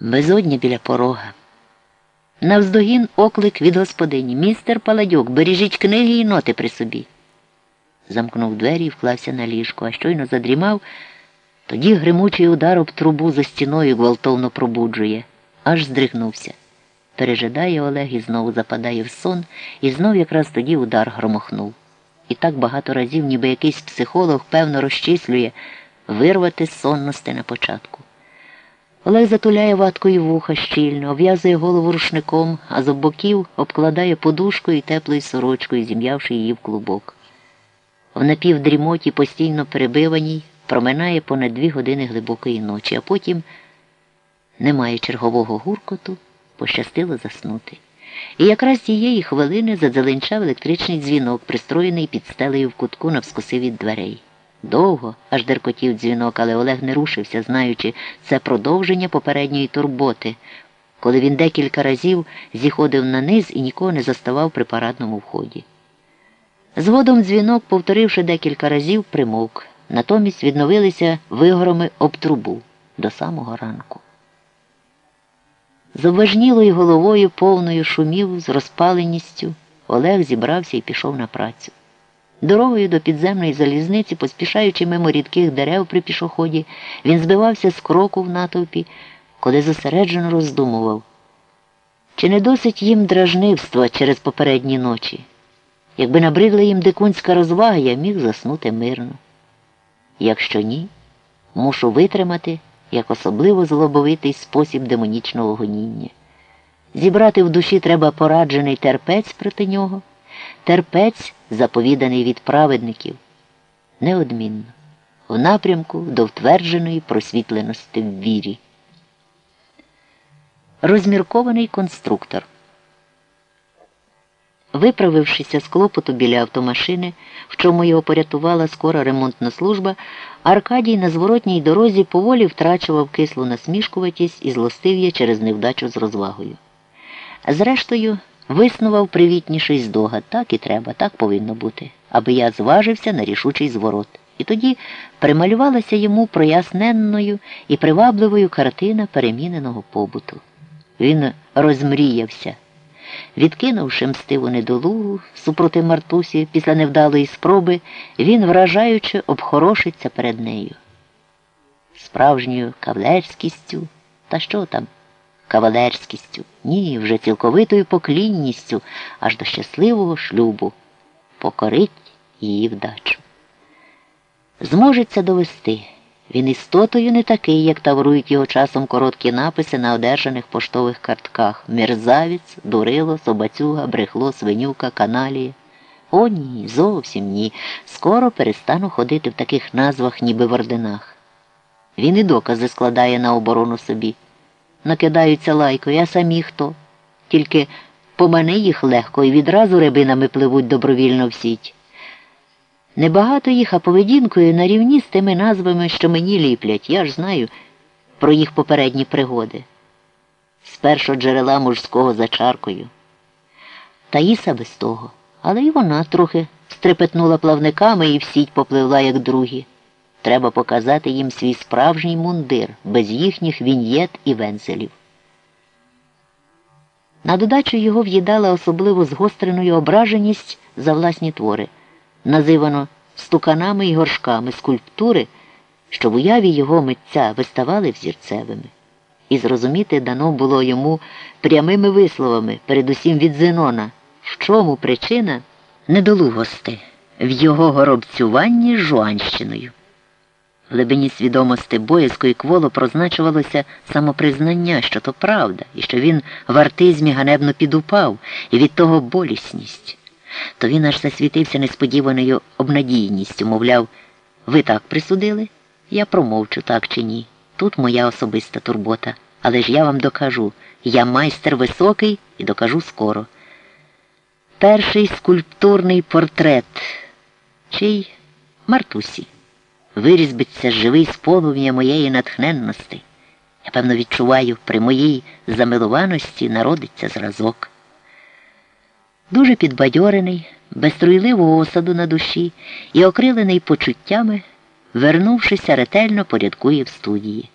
Безодня біля порога. Навздогін оклик від господині. Містер Паладюк, бережіть книги і ноти при собі. Замкнув двері і вклався на ліжко, а щойно задрімав, тоді гримучий удар об трубу за стіною гвалтовно пробуджує, аж здригнувся. Пережидає Олег і знову западає в сон, і знов якраз тоді удар громохнув. І так багато разів, ніби якийсь психолог певно розчислює вирвати сонності на початку. Олег затуляє ваткою вуха щільно, обв'язує голову рушником, а з обоків обкладає подушкою і теплою сорочкою, зім'явши її в клубок. В напівдрімоті, постійно перебиваній, проминає понад дві години глибокої ночі, а потім немає чергового гуркоту, пощастило заснути. І якраз тієї хвилини задзеленчав електричний дзвінок, пристроєний під стелею в кутку навскоси від дверей. Довго аж деркотів дзвінок, але Олег не рушився, знаючи, це продовження попередньої турботи, коли він декілька разів зіходив на низ і нікого не заставав при парадному вході. Згодом дзвінок, повторивши декілька разів, примовк. Натомість відновилися вигороми об трубу до самого ранку. З обважнілою головою, повною шумів, з розпаленістю, Олег зібрався і пішов на працю. Дорогою до підземної залізниці, поспішаючи мимо рідких дерев при пішоході, він збивався з кроку в натовпі, коли зосереджено роздумував. Чи не досить їм дражнивства через попередні ночі? Якби набридла їм дикунська розвага, я міг заснути мирно. Якщо ні, мушу витримати як особливо злобовитий спосіб демонічного гоніння. Зібрати в душі треба пораджений терпець проти нього, терпець, заповіданий від праведників, неодмінно, в напрямку до втвердженої просвітленості в вірі. Розміркований конструктор. Виправившися з клопоту біля автомашини, в чому його порятувала скора ремонтна служба, Аркадій на зворотній дорозі поволі втрачував кислу насмішкуватість і злостив'я через невдачу з розвагою. Зрештою, виснував привітніший здогад, так і треба, так повинно бути, аби я зважився на рішучий зворот. І тоді прималювалася йому проясненною і привабливою картина переміненого побуту. Він розмріявся. Відкинувши мстиву недолугу супроти Мартусі після невдалої спроби, він вражаючи обхорошиться перед нею. Справжньою кавалерськістю, та що там, кавалерськістю, ні, вже цілковитою поклінністю аж до щасливого шлюбу, покорить її вдачу. Зможеться довести. Він істотою не такий, як таврують його часом короткі написи на одержаних поштових картках мерзавець, дурило, собацюга, брехло, свинюка, каналія. О, ні, зовсім ні. Скоро перестану ходити в таких назвах, ніби в орденах. Він і докази складає на оборону собі. Накидаються лайкою, а самі хто? Тільки помани їх легко і відразу рибинами пливуть добровільно в сіть. Небагато їх, а поведінкою на рівні з тими назвами, що мені ліплять, я ж знаю про їх попередні пригоди. З першого джерела мужського за чаркою. Таїса без того, але й вона трохи стрепетнула плавниками і в сіть попливла, як другі. Треба показати їм свій справжній мундир, без їхніх віньєт і вензелів. На додачу його в'їдала особливо згостреною ображеність за власні твори називано стуканами і горшками скульптури, що в уяві його митця виставали взірцевими. І зрозуміти дано було йому прямими висловами, передусім від Зенона, в чому причина недолугости в його горобцюванні жуанщиною. Глибині свідомості боязко і кволо прозначувалося самопризнання, що то правда, і що він в артизмі ганебно підупав, і від того болісність то він аж засвітився несподіваною обнадійністю, мовляв, ви так присудили? Я промовчу, так чи ні. Тут моя особиста турбота. Але ж я вам докажу, я майстер високий і докажу скоро. Перший скульптурний портрет, чий Мартусі, вирізбиться живий з полум'я моєї натхненності. Я певно відчуваю, при моїй замилуваності народиться зразок дуже підбадьорений, без труйливого осаду на душі і окрилений почуттями, вернувшися, ретельно порядкує в студії.